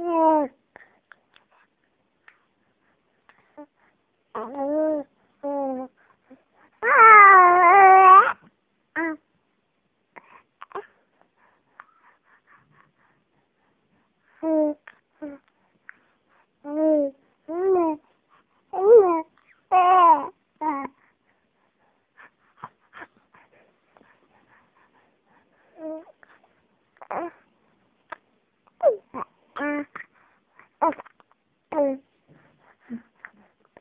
嗯，嗯嗯啊，嗯嗯。